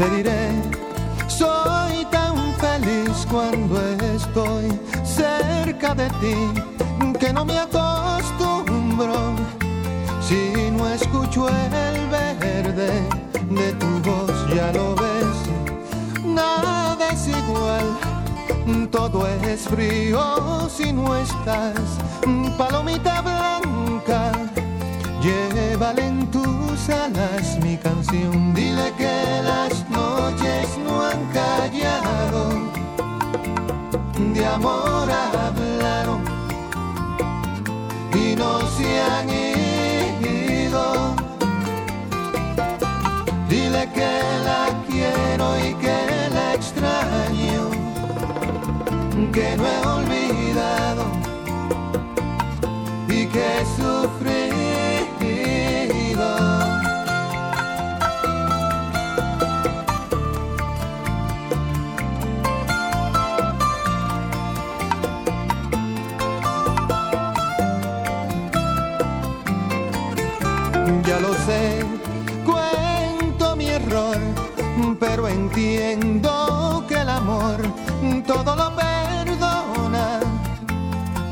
te diré, soy tan feliz cuando estoy cerca de ti que no me acostumbro si no escucho el verde de tu voz, ya lo ves, nada es igual. Todo es frío si no estás, palomita blanca Llévale en tus alas mi canción, dile que de amor hablaron y no se han ido. Dile que la quiero y que la extraño, que no he olvidado cuento mi error, pero entiendo que el amor todo lo perdona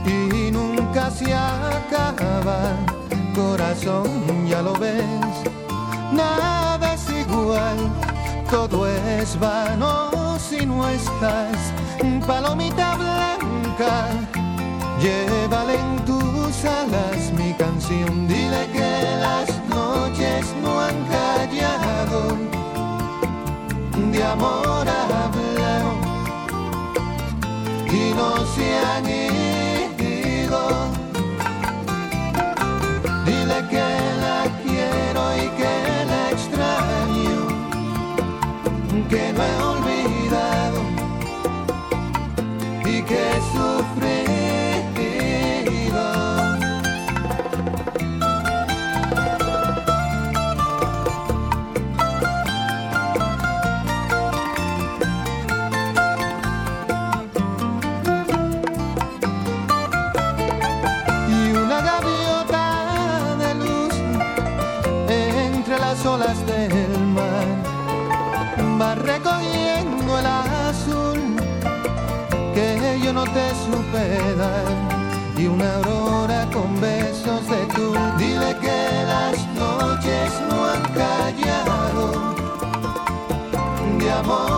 y nunca se acaba. Corazón, ya lo ves, nada es igual, todo es vano si no estás, palomita blanca. Llévale en tus alas mi canción, se han. Dile que la quiero y que la extraño, que no he olvidado y que sufrí. Recogiendo el azul que yo no te supe dar y una aurora con besos de tú. Dile que las noches no han callado de amor